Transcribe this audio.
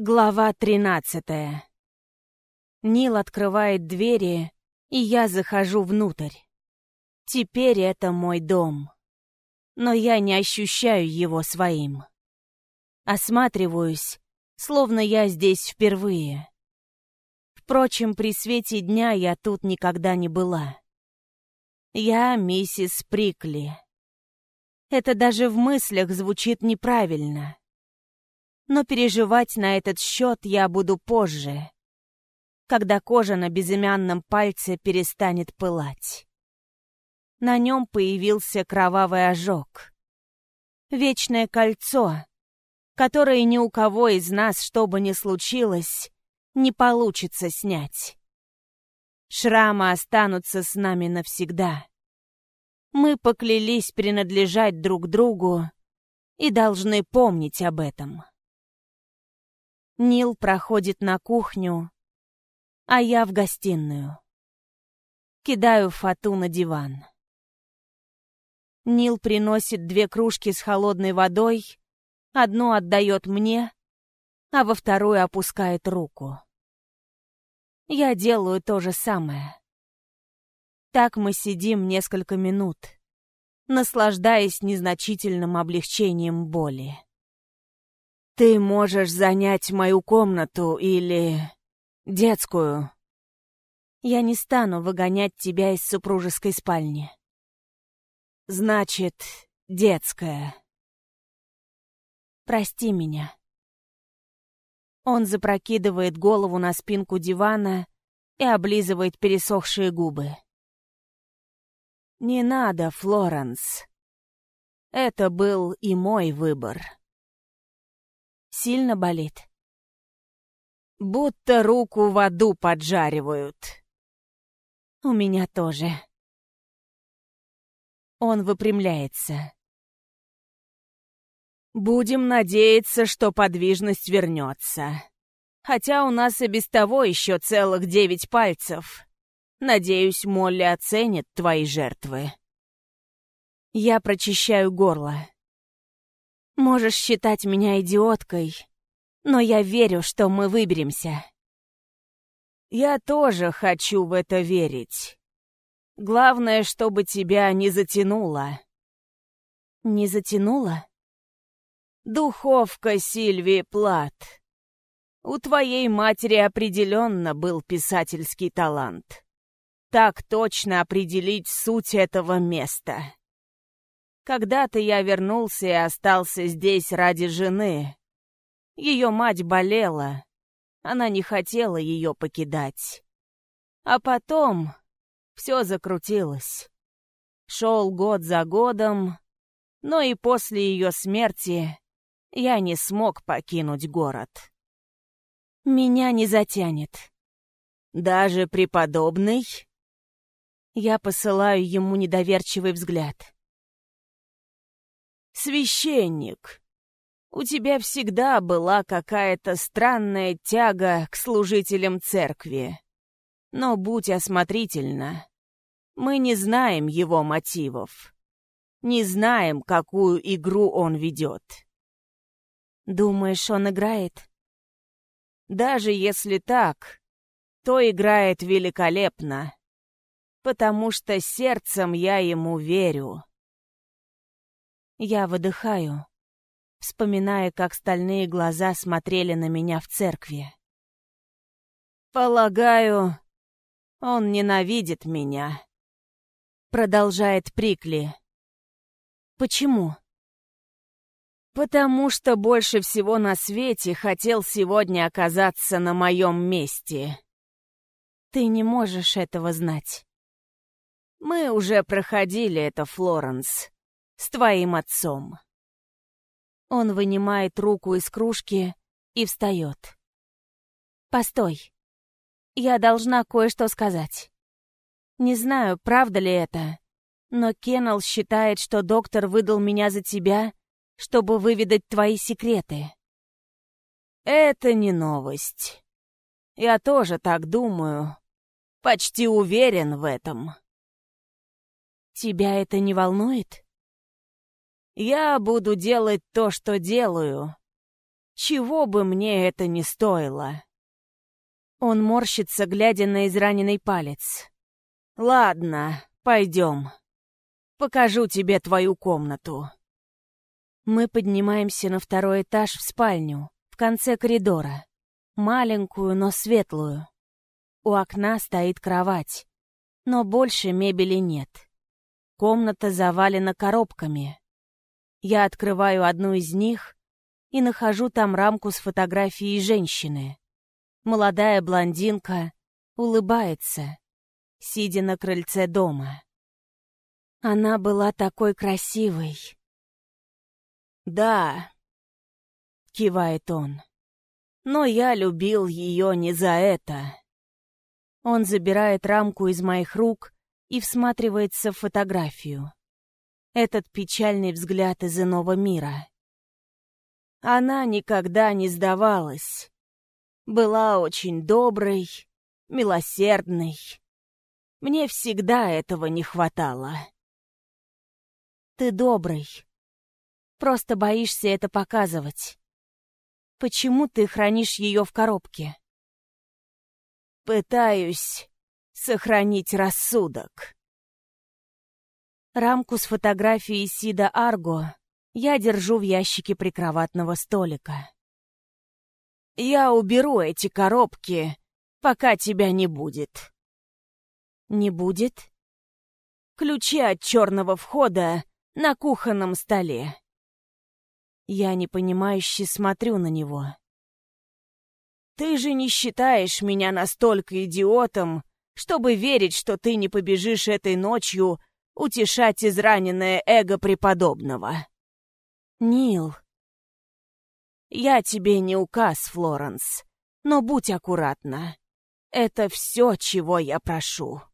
Глава тринадцатая. Нил открывает двери, и я захожу внутрь. Теперь это мой дом. Но я не ощущаю его своим. Осматриваюсь, словно я здесь впервые. Впрочем, при свете дня я тут никогда не была. Я миссис Прикли. Это даже в мыслях звучит неправильно но переживать на этот счет я буду позже, когда кожа на безымянном пальце перестанет пылать. На нем появился кровавый ожог. Вечное кольцо, которое ни у кого из нас, что бы ни случилось, не получится снять. Шрамы останутся с нами навсегда. Мы поклялись принадлежать друг другу и должны помнить об этом. Нил проходит на кухню, а я в гостиную. Кидаю фату на диван. Нил приносит две кружки с холодной водой, одну отдает мне, а во вторую опускает руку. Я делаю то же самое. Так мы сидим несколько минут, наслаждаясь незначительным облегчением боли. Ты можешь занять мою комнату или... детскую. Я не стану выгонять тебя из супружеской спальни. Значит, детская. Прости меня. Он запрокидывает голову на спинку дивана и облизывает пересохшие губы. Не надо, Флоренс. Это был и мой выбор. Сильно болит. Будто руку в аду поджаривают. У меня тоже. Он выпрямляется. Будем надеяться, что подвижность вернется. Хотя у нас и без того еще целых девять пальцев. Надеюсь, Молли оценит твои жертвы. Я прочищаю горло. Можешь считать меня идиоткой, но я верю, что мы выберемся. Я тоже хочу в это верить. Главное, чтобы тебя не затянуло. Не затянуло? Духовка Сильвии Плат. У твоей матери определенно был писательский талант. Так точно определить суть этого места. Когда-то я вернулся и остался здесь ради жены. Ее мать болела. Она не хотела ее покидать. А потом все закрутилось. Шел год за годом, но и после ее смерти я не смог покинуть город. Меня не затянет. Даже преподобный? Я посылаю ему недоверчивый взгляд. «Священник, у тебя всегда была какая-то странная тяга к служителям церкви. Но будь осмотрительна. Мы не знаем его мотивов. Не знаем, какую игру он ведет. Думаешь, он играет? Даже если так, то играет великолепно. Потому что сердцем я ему верю. Я выдыхаю, вспоминая, как стальные глаза смотрели на меня в церкви. «Полагаю, он ненавидит меня», — продолжает Прикли. «Почему?» «Потому что больше всего на свете хотел сегодня оказаться на моем месте. Ты не можешь этого знать. Мы уже проходили это, Флоренс с твоим отцом». Он вынимает руку из кружки и встает. «Постой. Я должна кое-что сказать. Не знаю, правда ли это, но Кеннел считает, что доктор выдал меня за тебя, чтобы выведать твои секреты». «Это не новость. Я тоже так думаю. Почти уверен в этом». «Тебя это не волнует?» Я буду делать то, что делаю. чего бы мне это ни стоило. Он морщится, глядя на израненный палец. Ладно, пойдем. Покажу тебе твою комнату. Мы поднимаемся на второй этаж в спальню, в конце коридора. Маленькую, но светлую. У окна стоит кровать, но больше мебели нет. Комната завалена коробками. Я открываю одну из них и нахожу там рамку с фотографией женщины. Молодая блондинка улыбается, сидя на крыльце дома. Она была такой красивой. «Да», — кивает он, — «но я любил ее не за это». Он забирает рамку из моих рук и всматривается в фотографию. Этот печальный взгляд из иного мира. Она никогда не сдавалась. Была очень доброй, милосердной. Мне всегда этого не хватало. Ты добрый, Просто боишься это показывать. Почему ты хранишь ее в коробке? Пытаюсь сохранить рассудок. Рамку с фотографией Сида Арго я держу в ящике прикроватного столика. Я уберу эти коробки, пока тебя не будет. Не будет? Ключи от черного входа на кухонном столе. Я непонимающе смотрю на него. «Ты же не считаешь меня настолько идиотом, чтобы верить, что ты не побежишь этой ночью утешать израненное эго преподобного?» «Нил...» «Я тебе не указ, Флоренс, но будь аккуратна. Это все, чего я прошу».